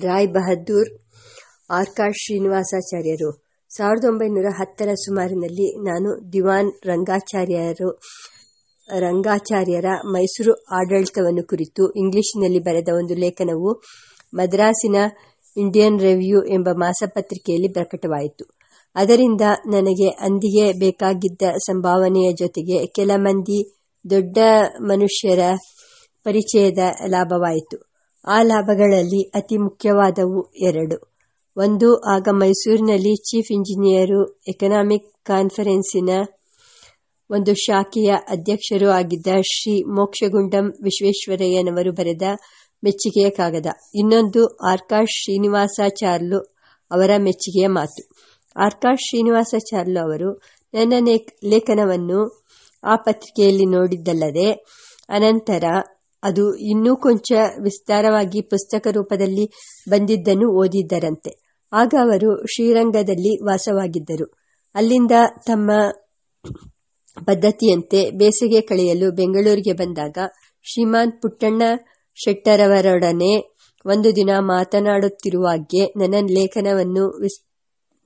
ರಾಯ್ ಬಹದ್ದೂರ್ ಆರ್ಕಾಡ್ ಶ್ರೀನಿವಾಸಾಚಾರ್ಯರು. ಸಾವಿರದ ಒಂಬೈನೂರ ಹತ್ತರ ಸುಮಾರಿನಲ್ಲಿ ನಾನು ದಿವಾನ್ ರಂಗಾಚಾರ್ಯರು, ರಂಗಾಚಾರ್ಯರ ಮೈಸೂರು ಆಡಳಿತವನ್ನು ಕುರಿತು ಇಂಗ್ಲಿಷ್ನಲ್ಲಿ ಬರೆದ ಒಂದು ಲೇಖನವು ಮದ್ರಾಸಿನ ಇಂಡಿಯನ್ ರೆವ್ಯೂ ಎಂಬ ಮಾಸಪತ್ರಿಕೆಯಲ್ಲಿ ಪ್ರಕಟವಾಯಿತು. ಅದರಿಂದ ನನಗೆ ಅಂದಿಗೆ ಬೇಕಾಗಿದ್ದ ಸಂಭಾವನೆಯ ಜೊತೆಗೆ ಕೆಲ ಮಂದಿ ದೊಡ್ಡ ಮನುಷ್ಯರ ಪರಿಚಯದ ಲಾಭವಾಯಿತು. ಆ ಲಾಭಗಳಲ್ಲಿ ಅತಿ ಮುಖ್ಯವಾದವು ಎರಡು. ಒಂದು, ಆಗ ಮೈಸೂರಿನಲ್ಲಿ ಚೀಫ್ ಇಂಜಿನಿಯರು ಎಕನಾಮಿಕ್ ಕಾನ್ಫರೆನ್ಸಿನ ಒಂದು ಶಾಖೆಯ ಅಧ್ಯಕ್ಷರೂ ಆಗಿದ್ದ ಶ್ರೀ ಮೋಕ್ಷಗುಂಡಂ ವಿಶ್ವೇಶ್ವರಯ್ಯನವರು ಬರೆದ ಮೆಚ್ಚುಗೆಯ ಕಾಗದ. ಇನ್ನೊಂದು, ಆರ್ಕಾಶ್ ಶ್ರೀನಿವಾಸಾಚಾರ್ಲು ಅವರ ಮೆಚ್ಚುಗೆಯ ಮಾತು. ಆರ್ಕಾಶ್ ಶ್ರೀನಿವಾಸಾಚಾರ್ಲು ಅವರು, ನನ್ನ ಲೇಖನವನ್ನು ಆ ಪತ್ರಿಕೆಯಲ್ಲಿ ನೋಡಿದ್ದಲ್ಲದೆ, ಅನಂತರ ಅದು ಇನ್ನೂ ಕೊಂಚ ವಿಸ್ತಾರವಾಗಿ ಪುಸ್ತಕ ರೂಪದಲ್ಲಿ ಬಂದಿದ್ದನ್ನು ಓದಿದ್ದರಂತೆ. ಆಗ ಅವರು ಶ್ರೀರಂಗದಲ್ಲಿ ವಾಸವಾಗಿದ್ದರು. ಅಲ್ಲಿಂದ ತಮ್ಮ ಪದ್ಧತಿಯಂತೆ ಬೇಸಿಗೆ ಕಳೆಯಲು ಬೆಂಗಳೂರಿಗೆ ಬಂದಾಗ ಶ್ರೀಮಾನ್ ಪುಟ್ಟಣ್ಣ ಶೆಟ್ಟರವರೊಡನೆ ಒಂದು ದಿನ ಮಾತನಾಡುತ್ತಿರುವಾಗೆ ನನ್ನ ಲೇಖನವನ್ನು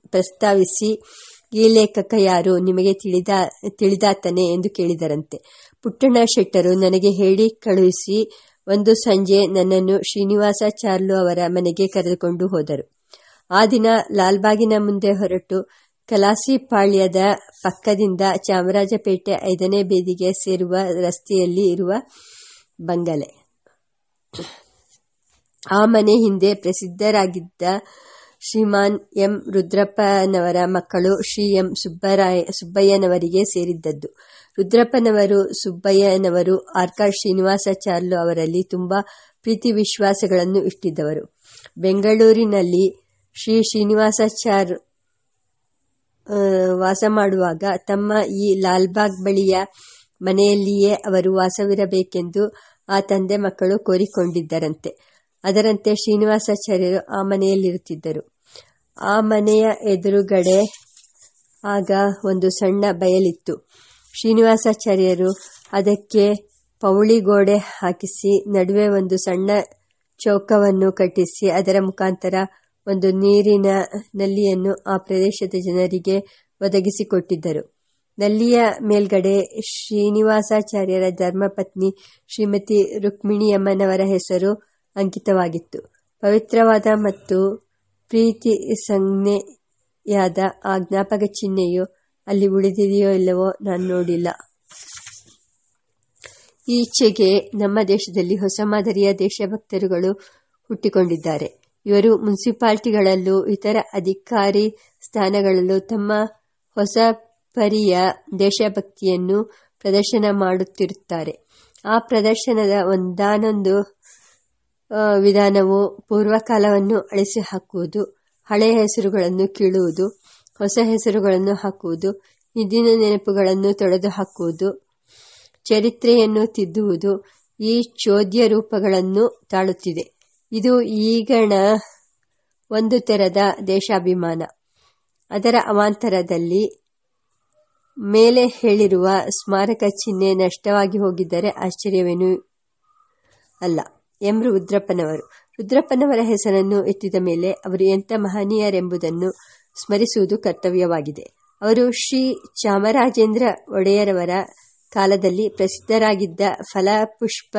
ಪ್ರಸ್ತಾವಿಸಿ ಈ ಲೇಖಕ ಯಾರು ನಿಮಗೆ ತಿಳಿದ, ತಿಳಿದಾತನೆ ಎಂದು ಕೇಳಿದರಂತೆ. ಪುಟ್ಟಣ್ಣ ಶೆಟ್ಟರು ನನಗೆ ಹೇಳಿ ಕಳುಹಿಸಿ, ಒಂದು ಸಂಜೆ ನನ್ನನ್ನು ಶ್ರೀನಿವಾಸ ಚಾರ್ಲು ಅವರ ಮನೆಗೆ ಕರೆದುಕೊಂಡು ಹೋದರು. ಆ ದಿನ ಲಾಲ್ಬಾಗಿನ ಮುಂದೆ ಹೊರಟು ಕಲಾಸಿಪಾಳ್ಯದ ಪಕ್ಕದಿಂದ ಚಾಮರಾಜಪೇಟೆ ಐದನೇ ಬೀದಿಗೆ ಸೇರುವ ರಸ್ತೆಯಲ್ಲಿ ಇರುವ ಬಂಗಲೆ. ಆ ಮನೆ ಹಿಂದೆ ಪ್ರಸಿದ್ಧರಾಗಿದ್ದ ಶ್ರೀಮಾನ್ ಎಂ ರುದ್ರಪ್ಪನವರ ಮಕ್ಕಳು ಶ್ರೀ ಎಂ ಸುಬ್ಬರಾಯ ಸುಬ್ಬಯ್ಯನವರಿಗೆ ಸೇರಿದ್ದದ್ದು. ರುದ್ರಪ್ಪನವರು, ಸುಬ್ಬಯ್ಯನವರು ಆರ್ಕಾಡ್ ಶ್ರೀನಿವಾಸಾಚಾರ್ಲು ಅವರಲ್ಲಿ ತುಂಬಾ ಪ್ರೀತಿ ವಿಶ್ವಾಸಗಳನ್ನು ಇಟ್ಟಿದ್ದವರು. ಬೆಂಗಳೂರಿನಲ್ಲಿ ಶ್ರೀ ಶ್ರೀನಿವಾಸಾಚಾರ್ ವಾಸ ಮಾಡುವಾಗ ತಮ್ಮ ಈ ಲಾಲ್ಬಾಗ್ ಬಳಿಯ ಮನೆಯಲ್ಲಿಯೇ ಅವರು ವಾಸವಿರಬೇಕೆಂದು ಆ ತಂದೆ ಮಕ್ಕಳು ಕೋರಿಕೊಂಡಿದ್ದರಂತೆ. ಅದರಂತೆ ಶ್ರೀನಿವಾಸಾಚಾರ್ಯರು ಆ ಮನೆಯಲ್ಲಿರುತ್ತಿದ್ದರು. ಆ ಮನೆಯ ಎದುರುಗಡೆ ಆಗ ಒಂದು ಸಣ್ಣ ಬಯಲಿತ್ತು. ಶ್ರೀನಿವಾಸಾಚಾರ್ಯರು ಅದಕ್ಕೆ ಪೌಳಿ ಗೋಡೆ ಹಾಕಿಸಿ, ನಡುವೆ ಒಂದು ಸಣ್ಣ ಚೌಕವನ್ನು ಕಟ್ಟಿಸಿ, ಅದರ ಮುಖಾಂತರ ಒಂದು ನೀರಿನ ನಲ್ಲಿಯನ್ನು ಆ ಪ್ರದೇಶದ ಜನರಿಗೆ ಒದಗಿಸಿಕೊಟ್ಟಿದ್ದರು. ನಲ್ಲಿಯ ಮೇಲ್ಗಡೆ ಶ್ರೀನಿವಾಸಾಚಾರ್ಯರ ಧರ್ಮಪತ್ನಿ ಶ್ರೀಮತಿ ರುಕ್ಮಿಣಿಯಮ್ಮನವರ ಹೆಸರು ಅಂಕಿತವಾಗಿತ್ತು. ಪವಿತ್ರವಾದ ಮತ್ತು ಪ್ರೀತಿ ಸಂಜ್ಞೆಯಾದ ಆ ಜ್ಞಾಪಕ ಚಿಹ್ನೆಯು ಅಲ್ಲಿ ಉಳಿದಿದೆಯೋ ಇಲ್ಲವೋ ನಾನು ನೋಡಿಲ್ಲ. ಈಚೆಗೆ ನಮ್ಮ ದೇಶದಲ್ಲಿ ಹೊಸ ಮಾದರಿಯ ದೇಶಭಕ್ತರುಗಳು ಹುಟ್ಟಿಕೊಂಡಿದ್ದಾರೆ. ಇವರು ಮುನ್ಸಿಪಾಲ್ಟಿಗಳಲ್ಲೂ ಇತರ ಅಧಿಕಾರಿ ಸ್ಥಾನಗಳಲ್ಲೂ ತಮ್ಮ ಹೊಸ ಪರಿಯ ದೇಶಭಕ್ತಿಯನ್ನು ಪ್ರದರ್ಶನ ಮಾಡುತ್ತಿರುತ್ತಾರೆ. ಆ ಪ್ರದರ್ಶನದ ಒಂದಾನೊಂದು ವಿಧಾನವು ಪೂರ್ವಕಾಲವನ್ನು ಅಳಿಸಿ ಹಾಕುವುದು ಹಳೆಯ ಹೆಸರುಗಳನ್ನು ಕೀಳುವುದು, ಹೊಸ ಹೆಸರುಗಳನ್ನು ಹಾಕುವುದು, ಹಿಂದಿನ ನೆನಪುಗಳನ್ನು ತೊಡೆದು ಹಾಕುವುದು, ಚರಿತ್ರೆಯನ್ನು ತಿದ್ದುವುದು ಈ ಚೋದ್ಯ ರೂಪಗಳನ್ನು ತಾಳುತ್ತಿದೆ. ಇದು ಈಗಣ ಒಂದು ತೆರದ ದೇಶಾಭಿಮಾನ. ಅದರ ಅವಾಂತರದಲ್ಲಿ ಮೇಲೆ ಹೇಳಿರುವ ಸ್ಮಾರಕ ಚಿಹ್ನೆ ನಷ್ಟವಾಗಿ ಹೋಗಿದ್ದರೆ ಆಶ್ಚರ್ಯವೇನೂ ಅಲ್ಲ. ಎಂ ರುದ್ರಪ್ಪನವರು. ರುದ್ರಪ್ಪನವರ ಹೆಸರನ್ನು ಎತ್ತಿದ ಮೇಲೆ ಅವರು ಎಂಥ ಮಹನೀಯರೆಂಬುದನ್ನು ಸ್ಮರಿಸುವುದು ಕರ್ತವ್ಯವಾಗಿದೆ. ಅವರು ಶ್ರೀ ಚಾಮರಾಜೇಂದ್ರ ಒಡೆಯರವರ ಕಾಲದಲ್ಲಿ ಪ್ರಸಿದ್ಧರಾಗಿದ್ದ ಫಲಪುಷ್ಪ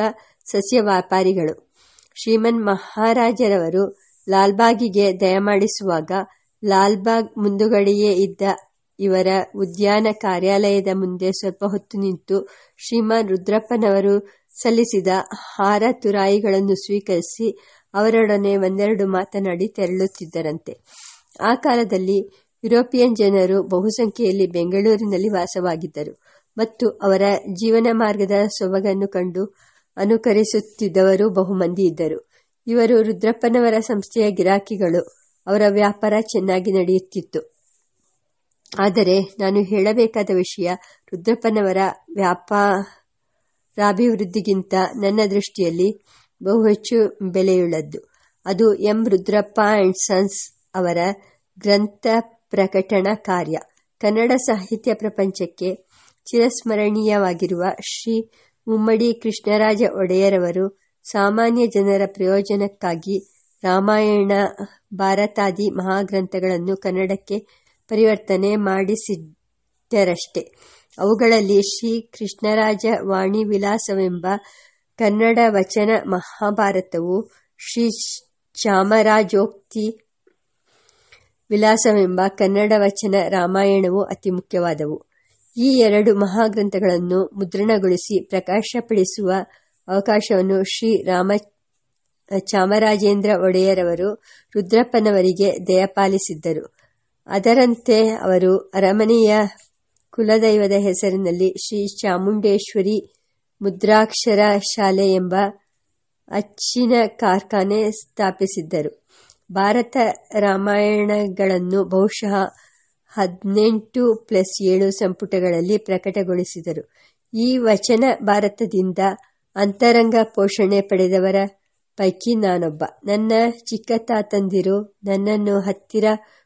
ಸಸ್ಯ ವ್ಯಾಪಾರಿಗಳು. ಶ್ರೀಮನ್ ಮಹಾರಾಜರವರು ಲಾಲ್ಬಾಗಿಗೆ ದಯಮಾಡಿಸುವಾಗ ಲಾಲ್ಬಾಗ್ ಮುಂದುಗಡೆಯೇ ಇದ್ದ ಇವರ ಉದ್ಯಾನ ಕಾರ್ಯಾಲಯದ ಮುಂದೆ ಸ್ವಲ್ಪ ಹೊತ್ತು ನಿಂತು ಶ್ರೀಮಾನ್ ರುದ್ರಪ್ಪನವರು ಸಲ್ಲಿಸಿದ ಹಾರ ತುರಾಯಿಗಳನ್ನು ಸ್ವೀಕರಿಸಿ ಅವರೊಡನೆ ಒಂದೆರಡು ಮಾತನಾಡಿ ತೆರಳುತ್ತಿದ್ದರಂತೆ. ಆ ಕಾಲದಲ್ಲಿ ಯುರೋಪಿಯನ್ ಜನರು ಬಹುಸಂಖ್ಯೆಯಲ್ಲಿ ಬೆಂಗಳೂರಿನಲ್ಲಿ ವಾಸವಾಗಿದ್ದರು ಮತ್ತು ಅವರ ಜೀವನ ಮಾರ್ಗದ ಸೊಬಗನ್ನು ಕಂಡು ಅನುಕರಿಸುತ್ತಿದ್ದವರು ಬಹುಮಂದಿ ಇದ್ದರು. ಇವರು ರುದ್ರಪ್ಪನವರ ಸಂಸ್ಥೆಯ ಗಿರಾಕಿಗಳು, ಅವರ ವ್ಯಾಪಾರ ಚೆನ್ನಾಗಿ ನಡೆಯುತ್ತಿತ್ತು. ಆದರೆ ನಾನು ಹೇಳಬೇಕಾದ ವಿಷಯ ರುದ್ರಪ್ಪನವರ ವ್ಯಾಪಾರಾಭಿವೃದ್ಧಿಗಿಂತ ನನ್ನ ದೃಷ್ಟಿಯಲ್ಲಿ ಬಹು ಹೆಚ್ಚು ಬೆಲೆಯುಳ್ಳದ್ದು. ಅದು ಎಂ. ರುದ್ರಪ್ಪ ಅಂಡ್ ಸನ್ಸ್ ಅವರ ಗ್ರಂಥ ಪ್ರಕಟಣ ಕಾರ್ಯ. ಕನ್ನಡ ಸಾಹಿತ್ಯ ಪ್ರಪಂಚಕ್ಕೆ ಚಿರಸ್ಮರಣೀಯವಾಗಿರುವ ಶ್ರೀ ಮುಮ್ಮಡಿ ಕೃಷ್ಣರಾಜ ಒಡೆಯರವರು ಸಾಮಾನ್ಯ ಜನರ ಪ್ರಯೋಜನಕ್ಕಾಗಿ ರಾಮಾಯಣ, ಭಾರತಾದಿ ಮಹಾಗ್ರಂಥಗಳನ್ನು ಕನ್ನಡಕ್ಕೆ ಪರಿವರ್ತನೆ ಮಾಡಿಸಿದ್ದರಷ್ಟೆ. ಅವುಗಳಲ್ಲಿ ಶ್ರೀ ಕೃಷ್ಣರಾಜ ವಾಣಿ ವಿಲಾಸವೆಂಬ ಕನ್ನಡ ವಚನ ಮಹಾಭಾರತವು ಶ್ರೀ ಚಾಮರಾಜೋಕ್ತಿ ವಿಲಾಸವೆಂಬ ಕನ್ನಡ ವಚನ ರಾಮಾಯಣವು ಅತಿ ಮುಖ್ಯವಾದವು. ಈ ಎರಡು ಮಹಾಗ್ರಂಥಗಳನ್ನು ಮುದ್ರಣಗೊಳಿಸಿ ಪ್ರಕಾಶಪಡಿಸುವ ಅವಕಾಶವನ್ನು ಶ್ರೀ ರಾಮ, ಚಾಮರಾಜೇಂದ್ರ ಒಡೆಯರವರು ರುದ್ರಪ್ಪನವರಿಗೆ ದಯಪಾಲಿಸಿದ್ದರು. ಅದರಂತೆ ಅವರು ಅರಮನೆಯ ಕುಲದೈವದ ಹೆಸರಿನಲ್ಲಿ ಶ್ರೀ ಚಾಮುಂಡೇಶ್ವರಿ ಮುದ್ರಾಕ್ಷರ ಶಾಲೆ ಎಂಬ ಅಚ್ಚಿನ ಕಾರ್ಖಾನೆ ಸ್ಥಾಪಿಸಿದ್ದರು. ಭಾರತ ರಾಮಾಯಣಗಳನ್ನು ಬಹುಶಃ ಹದಿನೆಂಟು ಪ್ಲಸ್ ಏಳು ಸಂಪುಟಗಳಲ್ಲಿ ಪ್ರಕಟಗೊಳಿಸಿದರು. ಈ ವಚನ ಭಾರತದಿಂದ ಅಂತರಂಗ ಪೋಷಣೆ ಪಡೆದವರ ಪೈಕಿ ನಾನೊಬ್ಬ. ನನ್ನ ಚಿಕ್ಕ ತಾತಂದಿರು ನನ್ನನ್ನು ಹತ್ತಿರ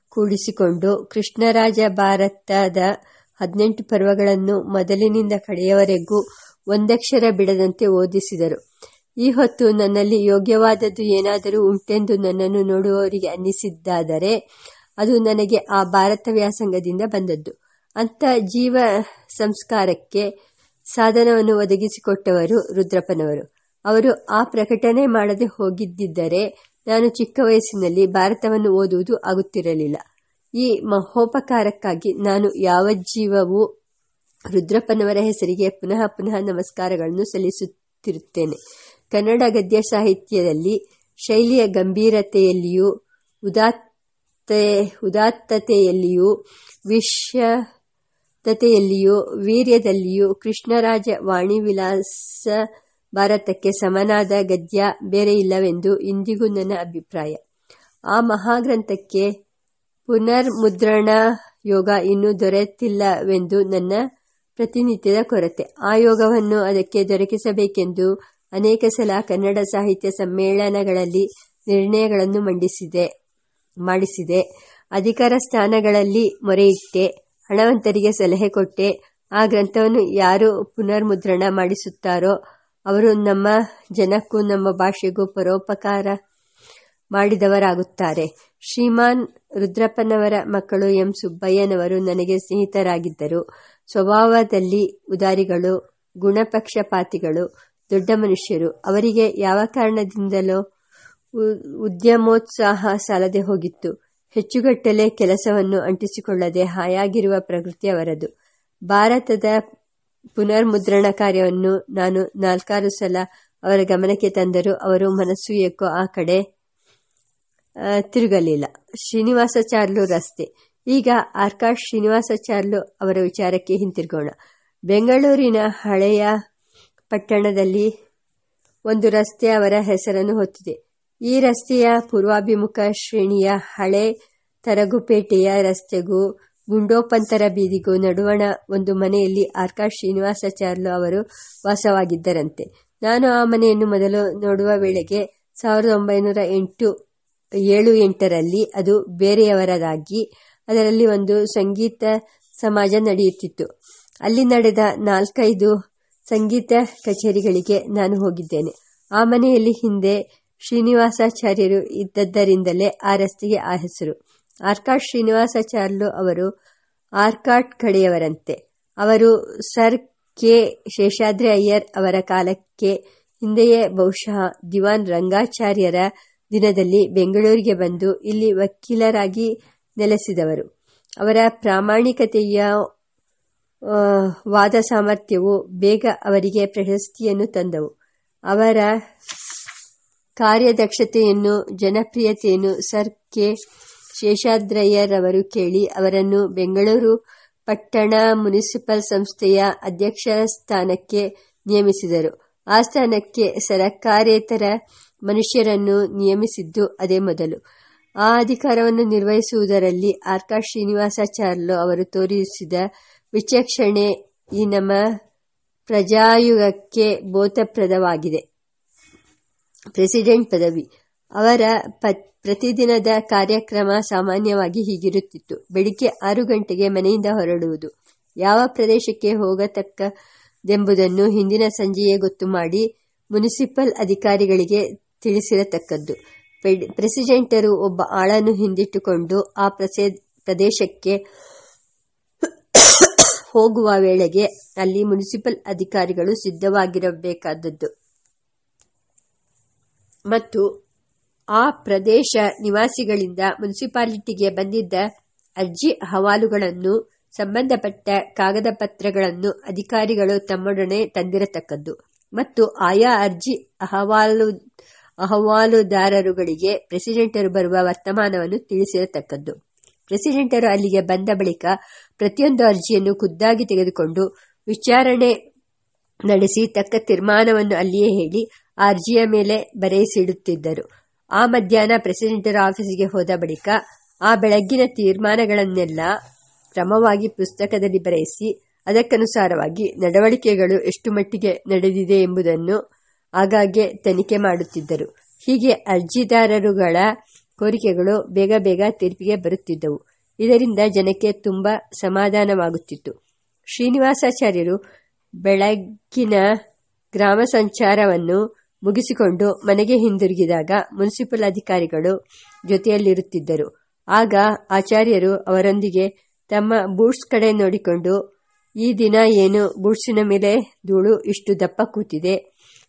ಕೂಡಿಸಿಕೊಂಡು ಕೃಷ್ಣರಾಜ ಭಾರತದ ಹದಿನೆಂಟು ಪರ್ವಗಳನ್ನು ಮೊದಲಿನಿಂದ ಕಡೆಯವರೆಗೂ ಒಂದಕ್ಷರ ಬಿಡದಂತೆ ಓದಿಸಿದರು. ಈ ಹೊತ್ತು ನನ್ನಲ್ಲಿ ಯೋಗ್ಯವಾದದ್ದು ಏನಾದರೂ ಉಂಟೆಂದು ನನ್ನನ್ನು ನೋಡುವವರಿಗೆ ಅನ್ನಿಸಿದ್ದಾದರೆ, ಅದು ನನಗೆ ಆ ಭಾರತ ವ್ಯಾಸಂಗದಿಂದ ಬಂದದ್ದು. ಅಂತ ಜೀವ ಸಂಸ್ಕಾರಕ್ಕೆ ಸಾಧನವನ್ನು ಒದಗಿಸಿಕೊಟ್ಟವರು ರುದ್ರಪ್ಪನವರು. ಅವರು ಆ ಪ್ರಕಟಣೆ ಮಾಡದೆ ಹೋಗಿದ್ದರೆ ನಾನು ಚಿಕ್ಕ ವಯಸ್ಸಿನಲ್ಲಿ ಭಾರತವನ್ನು ಓದುವುದು ಆಗುತ್ತಿರಲಿಲ್ಲ. ಈ ಮಹೋಪಕಾರಕ್ಕಾಗಿ ನಾನು ಯಾವ ಜೀವವು ರುದ್ರಪ್ಪನವರ ಹೆಸರಿಗೆ ಪುನಃ ಪುನಃ ನಮಸ್ಕಾರಗಳನ್ನು ಸಲ್ಲಿಸುತ್ತಿರುತ್ತೇನೆ. ಕನ್ನಡ ಗದ್ಯ ಸಾಹಿತ್ಯದಲ್ಲಿ ಶೈಲಿಯ ಗಂಭೀರತೆಯಲ್ಲಿಯೂ ಉದಾತ್ತ, ಉದಾತ್ತತೆಯಲ್ಲಿಯೂ ವಿಶ್ವತೆಯಲ್ಲಿಯೂ ವೀರ್ಯದಲ್ಲಿಯೂ ಕೃಷ್ಣರಾಜ ವಾಣಿ ವಿಲಾಸ ಭಾರತಕ್ಕೆ ಸಮನಾದ ಗದ್ಯ ಬೇರೆ ಇಲ್ಲವೆಂದು ಇಂದಿಗೂ ನನ್ನ ಅಭಿಪ್ರಾಯ. ಆ ಮಹಾಗ್ರಂಥಕ್ಕೆ ಪುನರ್ಮುದ್ರಣ ಯೋಗ ಇನ್ನೂ ದೊರೆತಿಲ್ಲವೆಂದು ನನ್ನ ಪ್ರತಿನಿತ್ಯದ ಕೊರತೆ. ಆ ಯೋಗವನ್ನು ಅದಕ್ಕೆ ದೊರಕಿಸಬೇಕೆಂದು ಅನೇಕ ಸಲ ಕನ್ನಡ ಸಾಹಿತ್ಯ ಸಮ್ಮೇಳನಗಳಲ್ಲಿ ನಿರ್ಣಯಗಳನ್ನು ಮಂಡಿಸಿದೆ, ಮಾಡಿಸಿದೆ. ಅಧಿಕಾರ ಸ್ಥಾನಗಳಲ್ಲಿ ಮೊರೆಯಿಟ್ಟೆ, ಹಣವಂತರಿಗೆ ಸಲಹೆ ಕೊಟ್ಟೆ. ಆ ಗ್ರಂಥವನ್ನು ಯಾರು ಪುನರ್ಮುದ್ರಣ ಮಾಡಿಸುತ್ತಾರೋ, ಅವರು ನಮ್ಮ ಜನಕ್ಕೂ ನಮ್ಮ ಭಾಷೆಗೂ ಪರೋಪಕಾರ ಮಾಡಿದವರಾಗುತ್ತಾರೆ. ಶ್ರೀಮಾನ್ ರುದ್ರಪ್ಪನವರ ಮಕ್ಕಳು ಎಂ ಸುಬ್ಬಯ್ಯನವರು ನನಗೆ ಸ್ನೇಹಿತರಾಗಿದ್ದರು. ಸ್ವಭಾವದಲ್ಲಿ ಉದಾರಿಗಳು, ಗುಣಪಕ್ಷಪಾತಿಗಳು, ದೊಡ್ಡ ಮನುಷ್ಯರು. ಅವರಿಗೆ ಯಾವ ಕಾರಣದಿಂದಲೋ ಉದ್ಯಮೋತ್ಸಾಹ ಸಾಲದೆ ಹೋಗಿತ್ತು. ಹೆಚ್ಚುಗಟ್ಟಲೆ ಕೆಲಸವನ್ನು ಅಂಟಿಸಿಕೊಳ್ಳದೆ ಹಾಯಾಗಿರುವ ಪ್ರಕೃತಿ ಅವರದು. ಭಾರತದ ಪುನರ್ಮುದ್ರಣ ಕಾರ್ಯವನ್ನು ನಾನು ನಾಲ್ಕಾರು ಸಲ ಅವರ ಗಮನಕ್ಕೆ ತಂದರೂ ಅವರು ಮನಸ್ಸು ಎಕ್ಕೋ ಆ ಕಡೆ ತಿರುಗಲಿಲ್ಲ. ಶ್ರೀನಿವಾಸಾಚಾರ್ಲು ರಸ್ತೆ. ಈಗ ಆರ್ಕಾಶ್ ಶ್ರೀನಿವಾಸಾಚಾರ್ಲು ಅವರ ವಿಚಾರಕ್ಕೆ ಹಿಂತಿರುಗೋಣ. ಬೆಂಗಳೂರಿನ ಹಳೆಯ ಪಟ್ಟಣದಲ್ಲಿ ಒಂದು ರಸ್ತೆ ಅವರ ಹೆಸರನ್ನು ಹೊತ್ತಿದೆ. ಈ ರಸ್ತೆಯ ಪೂರ್ವಾಭಿಮುಖ ಶ್ರೇಣಿಯ ಹಳೆ ತರಗುಪೇಟೆಯ ರಸ್ತೆಗೂ, ಗುಂಡೋಪಂತರ ಬೀದಿಗೂ ನಡುವಣ ಒಂದು ಮನೆಯಲ್ಲಿ ಆರ್ಕಾಶ್ ಶ್ರೀನಿವಾಸಾಚಾರ್ಲು ಅವರು ವಾಸವಾಗಿದ್ದರಂತೆ. ನಾನು ಆ ಮನೆಯನ್ನು ಮೊದಲು ನೋಡುವ ವೇಳೆಗೆ ಸಾವಿರದ ಒಂಬೈನೂರ ಎಂಟು ಏಳು ಎಂಟರಲ್ಲಿ ಅದು ಬೇರೆಯವರದಾಗಿ ಅದರಲ್ಲಿ ಒಂದು ಸಂಗೀತ ಸಮಾಜ ನಡೆಯುತ್ತಿತ್ತು. ಅಲ್ಲಿ ನಡೆದ ನಾಲ್ಕೈದು ಸಂಗೀತ ಕಚೇರಿಗಳಿಗೆ ನಾನು ಹೋಗಿದ್ದೇನೆ. ಆ ಮನೆಯಲ್ಲಿ ಹಿಂದೆ ಶ್ರೀನಿವಾಸಾಚಾರ್ಯರು ಇದ್ದದ್ದರಿಂದಲೇ ಆ ರಸ್ತೆಗೆ ಆ ಹೆಸರು. ಆರ್ಕಾಟ್ ಶ್ರೀನಿವಾಸಾಚಾರ್ಯು ಅವರು ಆರ್ಕಾಟ್ ಕಡೆಯವರಂತೆ. ಅವರು ಸರ್ ಕೆ ಶೇಷಾದ್ರಿ ಅಯ್ಯರ್ ಅವರ ಕಾಲಕ್ಕೆ ಹಿಂದೆಯೇ ಬಹುಶಃ ದಿವಾನ್ ರಂಗಾಚಾರ್ಯರ ದಿನದಲ್ಲಿ ಬೆಂಗಳೂರಿಗೆ ಬಂದು ಇಲ್ಲಿ ವಕೀಲರಾಗಿ ನೆಲೆಸಿದವರು. ಅವರ ಪ್ರಾಮಾಣಿಕತೆಯ ವಾದ ಸಾಮರ್ಥ್ಯವು ಬೇಗ ಅವರಿಗೆ ಪ್ರಶಸ್ತಿಯನ್ನು ತಂದವು. ಅವರ ಕಾರ್ಯದಕ್ಷತೆಯನ್ನು, ಜನಪ್ರಿಯತೆಯನ್ನು ಸರ್ ಕೆ. ಶೇಷಾದ್ರಯ್ಯರವರು ಕೇಳಿ ಅವರನ್ನು ಬೆಂಗಳೂರು ಪಟ್ಟಣ ಮುನಿಸಿಪಲ್ ಸಂಸ್ಥೆಯ ಅಧ್ಯಕ್ಷ ಸ್ಥಾನಕ್ಕೆ ನಿಯಮಿಸಿದರು ಆ ಸ್ಥಾನಕ್ಕೆ ಸರಕಾರೇತರ ಮನುಷ್ಯರನ್ನು ನಿಯಮಿಸಿದ್ದು ಅದೇ ಮೊದಲು. ಆ ಅಧಿಕಾರವನ್ನು ನಿರ್ವಹಿಸುವುದರಲ್ಲಿ ಆರ್ಕಾ ಶ್ರೀನಿವಾಸಾಚಾರ್ಲು ಅವರು ತೋರಿಸಿದ ವಿಚಕ್ಷಣೆ ಈ ನಮ್ಮ ಪ್ರಜಾಯುಗಕ್ಕೆ ಬೋಧಪ್ರದವಾಗಿದೆ. ಪ್ರೆಸಿಡೆಂಟ್ ಪದವಿ. ಅವರ ಪ್ರತಿದಿನದ ಕಾರ್ಯಕ್ರಮ ಸಾಮಾನ್ಯವಾಗಿ ಹೀಗಿರುತ್ತಿತ್ತು. ಬೆಳಿಗ್ಗೆ ಆರು ಗಂಟೆಗೆ ಮನೆಯಿಂದ ಹೊರಡುವುದು. ಯಾವ ಪ್ರದೇಶಕ್ಕೆ ಹೋಗತಕ್ಕದೆಂಬುದನ್ನು ಹಿಂದಿನ ಸಂಜೆಯೇ ಗೊತ್ತು ಮಾಡಿ ಮುನಿಸಿಪಲ್ ಅಧಿಕಾರಿಗಳಿಗೆ ತಿಳಿಸಿರತಕ್ಕದ್ದು. ಪ್ರೆಸಿಡೆಂಟರು ಒಬ್ಬ ಆಳನ್ನು ಹಿಂದಿಟ್ಟುಕೊಂಡು ಆ ಪ್ರದೇಶಕ್ಕೆ ಹೋಗುವ ವೇಳೆಗೆ ಅಲ್ಲಿ ಮುನಿಸಿಪಲ್ ಅಧಿಕಾರಿಗಳು ಸಿದ್ಧವಾಗಿರಬೇಕಾದದ್ದು. ಮತ್ತು ಆ ಪ್ರದೇಶ ನಿವಾಸಿಗಳಿಂದ ಮುನ್ಸಿಪಾಲಿಟಿಗೆ ಬಂದಿದ್ದ ಅರ್ಜಿ ಹವಾಲುಗಳನ್ನು ಸಂಬಂಧಪಟ್ಟ ಕಾಗದ ಪತ್ರಗಳನ್ನು ಅಧಿಕಾರಿಗಳು ತಮ್ಮೊಡನೆ ತಂದಿರತಕ್ಕದ್ದು. ಮತ್ತು ಆಯಾ ಅರ್ಜಿ ಅಹವಾಲು ಅಹವಾಲುದಾರರುಗಳಿಗೆ ಪ್ರೆಸಿಡೆಂಟರು ಬರುವ ವರ್ತಮಾನವನ್ನು ತಿಳಿಸಿರತಕ್ಕದ್ದು. ಪ್ರೆಸಿಡೆಂಟರು ಅಲ್ಲಿಗೆ ಬಂದ ಬಳಿಕ ಪ್ರತಿಯೊಂದು ಅರ್ಜಿಯನ್ನು ಖುದ್ದಾಗಿ ತೆಗೆದುಕೊಂಡು ವಿಚಾರಣೆ ನಡೆಸಿ ತಕ್ಕ ತೀರ್ಮಾನವನ್ನು ಅಲ್ಲಿಯೇ ಹೇಳಿ ಅರ್ಜಿಯ ಮೇಲೆ ಬರೆಯಿಸಿಡುತ್ತಿದ್ದರು ಆ ಮಧ್ಯಾಹ್ನ ಪ್ರೆಸಿಡೆಂಟರ ಆಫೀಸಿಗೆ ಹೋದ ಬಳಿಕ ಆ ಬೆಳಗ್ಗಿನ ತೀರ್ಮಾನಗಳನ್ನೆಲ್ಲ ಕ್ರಮವಾಗಿ ಪುಸ್ತಕದಲ್ಲಿ ಬರೆಯಿಸಿ ಅದಕ್ಕನುಸಾರವಾಗಿ ನಡವಳಿಕೆಗಳು ಎಷ್ಟು ಮಟ್ಟಿಗೆ ನಡೆದಿದೆ ಎಂಬುದನ್ನು ಆಗಾಗ್ಗೆ ತನಿಖೆ ಮಾಡುತ್ತಿದ್ದರು. ಹೀಗೆ ಅರ್ಜಿದಾರರುಗಳ ಕೋರಿಕೆಗಳು ಬೇಗ ಬೇಗ ತೀರ್ಪಿಗೆ ಬರುತ್ತಿದ್ದವು. ಇದರಿಂದ ಜನಕ್ಕೆ ತುಂಬ ಸಮಾಧಾನವಾಗುತ್ತಿತ್ತು. ಶ್ರೀನಿವಾಸಾಚಾರ್ಯರು ಬೆಳಗ್ಗಿನ ಗ್ರಾಮ ಸಂಚಾರವನ್ನು ಮುಗಿಸಿಕೊಂಡು ಮನೆಗೆ ಹಿಂದಿರುಗಿದಾಗ ಮುನ್ಸಿಪಲ್ ಅಧಿಕಾರಿಗಳು ಜೊತೆಯಲ್ಲಿರುತ್ತಿದ್ದರು. ಆಗ ಆಚಾರ್ಯರು ಅವರೊಂದಿಗೆ ತಮ್ಮ ಬೂಟ್ಸ್ ಕಡೆ ನೋಡಿಕೊಂಡು, ಈ ದಿನ ಏನು ಬೂಟ್ಸಿನ ಮೇಲೆ ಧೂಳು ಇಷ್ಟು ದಪ್ಪ ಕೂತಿದೆ?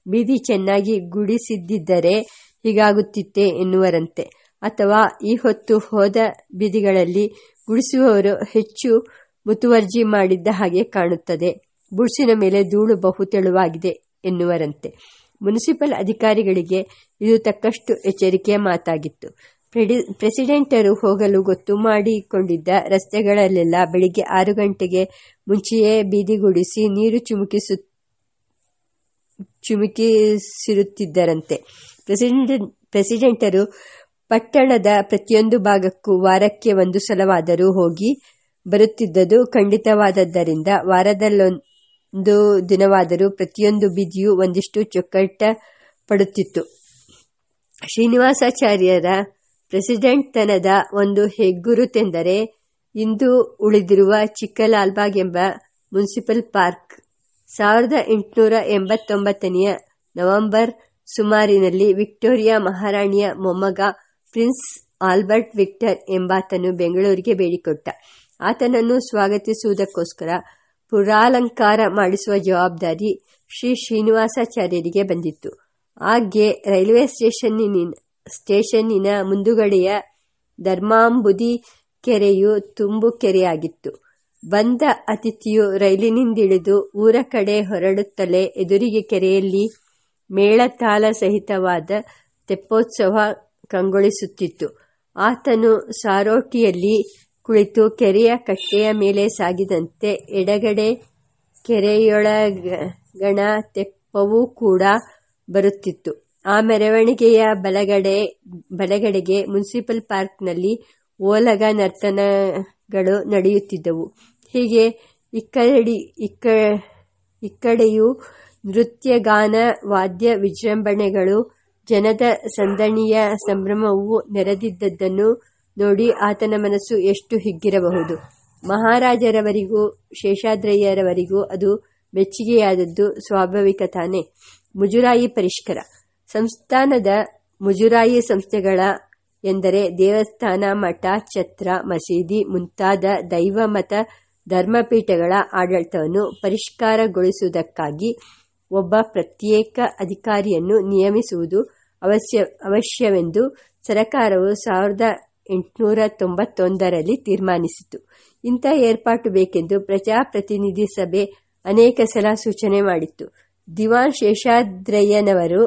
ಬೀದಿ ಚೆನ್ನಾಗಿ ಗುಡಿಸಿದ್ದರೆ ಹೀಗಾಗುತ್ತಿತ್ತೆ ಎನ್ನುವರಂತೆ. ಅಥವಾ ಈ ಹೊತ್ತು ಹೋದ ಬೀದಿಗಳಲ್ಲಿ ಗುಡಿಸುವವರು ಹೆಚ್ಚು ಮುತುವರ್ಜಿ ಮಾಡಿದ್ದ ಹಾಗೆ ಕಾಣುತ್ತದೆ. ಬುಡ್ಸಿನ ಮೇಲೆ ಧೂಳು ಬಹು ತೆಳುವಾಗಿದೆ ಎನ್ನುವರಂತೆ. ಮುನ್ಸಿಪಲ್ ಅಧಿಕಾರಿಗಳಿಗೆ ಇದು ತಕ್ಕಷ್ಟು ಎಚ್ಚರಿಕೆಯ ಮಾತಾಗಿತ್ತು. ಪ್ರೆಸಿಡೆಂಟರು ಹೋಗಲು ಗೊತ್ತು ಮಾಡಿಕೊಂಡಿದ್ದ ರಸ್ತೆಗಳಲ್ಲೆಲ್ಲ ಬೆಳಿಗ್ಗೆ ಆರು ಗಂಟೆಗೆ ಮುಂಚೆಯೇ ಬೀದಿಗುಡಿಸಿ ನೀರು ಚುಮುಕಿಸು ಚುಮುಕಿಸಿರುತ್ತಿದ್ದರಂತೆ. ಪ್ರೆಸಿಡೆಂಟ್, ಪ್ರೆಸಿಡೆಂಟರು ಪಟ್ಟಣದ ಪ್ರತಿಯೊಂದು ಭಾಗಕ್ಕೂ ವಾರಕ್ಕೆ ಒಂದು ಸಲವಾದರೂ ಹೋಗಿ ಬರುತ್ತಿದ್ದುದು ಖಂಡಿತವಾದದ್ದರಿಂದ ವಾರದಲ್ಲೊಂದು ದಿನವಾದರೂ ಪ್ರತಿಯೊಂದು ಬೀದಿಯೂ ಒಂದಿಷ್ಟು ಚೊಕ್ಕಟ್ಟ ಪಡುತ್ತಿತ್ತು. ಶ್ರೀನಿವಾಸಾಚಾರ್ಯರ ಪ್ರೆಸಿಡೆಂಟ್ತನದ ಒಂದು ಹೆಗ್ಗುರುತೆಂದರೆ ಇಂದು ಉಳಿದಿರುವ ಚಿಕ್ಕಲಾಲ್ಬಾಗ್ ಎಂಬ ಮುನ್ಸಿಪಲ್ ಪಾರ್ಕ್ ಸಾವಿರದ ಎಂಟುನೂರ ಎಂಬತ್ತೊಂಬತ್ತನೆಯ ನವೆಂಬರ್ ಸುಮಾರಿನಲ್ಲಿ ವಿಕ್ಟೋರಿಯಾ ಮಹಾರಾಣಿಯ ಮೊಮ್ಮಗ ಪ್ರಿನ್ಸ್ ಆಲ್ಬರ್ಟ್ ವಿಕ್ಟರ್ ಎಂಬಾತನು ಬೆಂಗಳೂರಿಗೆ ಬೇಡಿಕೊಟ್ಟ. ಆತನನ್ನು ಸ್ವಾಗತಿಸುವುದಕ್ಕೋಸ್ಕರ ಪುರಾಲಂಕಾರ ಮಾಡಿಸುವ ಜವಾಬ್ದಾರಿ ಶ್ರೀ ಶ್ರೀನಿವಾಸಾಚಾರ್ಯರಿಗೆ ಬಂದಿತ್ತು. ಆಗ್ಗೆ ರೈಲ್ವೆ ಸ್ಟೇಷನ್ನಿನ ಸ್ಟೇಷನ್ನಿನ ಮುಂದುಗಡೆಯ ಧರ್ಮಾಂಬುದಿ ಕೆರೆಯು ತುಂಬು ಕೆರೆಯಾಗಿತ್ತು. ಬಂದ ಅತಿಥಿಯು ರೈಲಿನಿಂದಿಳಿದು ಊರ ಕಡೆ ಹೊರಡುತ್ತಲೇ ಎದುರಿಗೆ ಕೆರೆಯಲ್ಲಿ ಮೇಳತಾಳ ಸಹಿತವಾದ ತೆಪ್ಪೋತ್ಸವ ಕಂಗೊಳಿಸುತ್ತಿತ್ತು. ಆತನು ಸಾರೋಟಿಯಲ್ಲಿ ಕುಳಿತು ಕೆರೆಯ ಕಟ್ಟೆಯ ಮೇಲೆ ಸಾಗಿದಂತೆ ಎಡಗಡೆ ಕೆರೆಯೊಳಗಣ ತೆಪ್ಪವೂ ಕೂಡ ಬರುತ್ತಿತ್ತು. ಆ ಮೆರವಣಿಗೆಯ ಬಲಗಡೆ, ಬಲಗಡೆಗೆ ಮುನ್ಸಿಪಲ್ ಪಾರ್ಕ್ನಲ್ಲಿ ಓಲಗ ನರ್ತನಗಳು ನಡೆಯುತ್ತಿದ್ದವು. ಹೀಗೆ ಇಕ್ಕಡಿ ಇಕ್ಕ ನೃತ್ಯ ನೃತ್ಯಗಾನ, ವಾದ್ಯ ವಿಜೃಂಭಣೆಗಳು, ಜನದ ಸಂದಣಿಯ ಸಂಭ್ರಮವು ನೆರೆದಿದ್ದದ್ದನ್ನು ನೋಡಿ ಆತನ ಮನಸ್ಸು ಎಷ್ಟು ಹಿಗ್ಗಿರಬಹುದು. ಮಹಾರಾಜರವರಿಗೂ, ಶೇಷಾದ್ರಯ್ಯರವರಿಗೂ ಅದು ಮೆಚ್ಚುಗೆಯಾದದ್ದು ಸ್ವಾಭಾವಿಕ ತಾನೆ. ಮುಜುರಾಯಿ ಪರಿಷ್ಕರ. ಸಂಸ್ಥಾನದ ಮುಜುರಾಯಿ ಸಂಸ್ಥೆಗಳ ಎಂದರೆ ದೇವಸ್ಥಾನ, ಮಠ, ಛತ್ರ, ಮಸೀದಿ ಮುಂತಾದ ದೈವಮತ ಧರ್ಮಪೀಠಗಳ ಆಡಳಿತವನ್ನು ಪರಿಷ್ಕಾರಗೊಳಿಸುವುದಕ್ಕಾಗಿ ಒಬ್ಬ ಪ್ರತ್ಯೇಕ ಅಧಿಕಾರಿಯನ್ನು ನಿಯಮಿಸುವುದು ಅವಶ್ಯ, ಅವಶ್ಯವೆಂದು ಸರಕಾರವು ಸಾವಿರದ ಎಂಟುನೂರ ತೊಂಬತ್ತೊಂದರಲ್ಲಿ ತೀರ್ಮಾನಿಸಿತು. ಇಂಥ ಏರ್ಪಾಟು ಬೇಕೆಂದು ಪ್ರಜಾಪ್ರತಿನಿಧಿ ಸಭೆ ಅನೇಕ ಸಲ ಸೂಚನೆ ಮಾಡಿತ್ತು. ದಿವಾನ್ ಶೇಷಾದ್ರಯ್ಯನವರು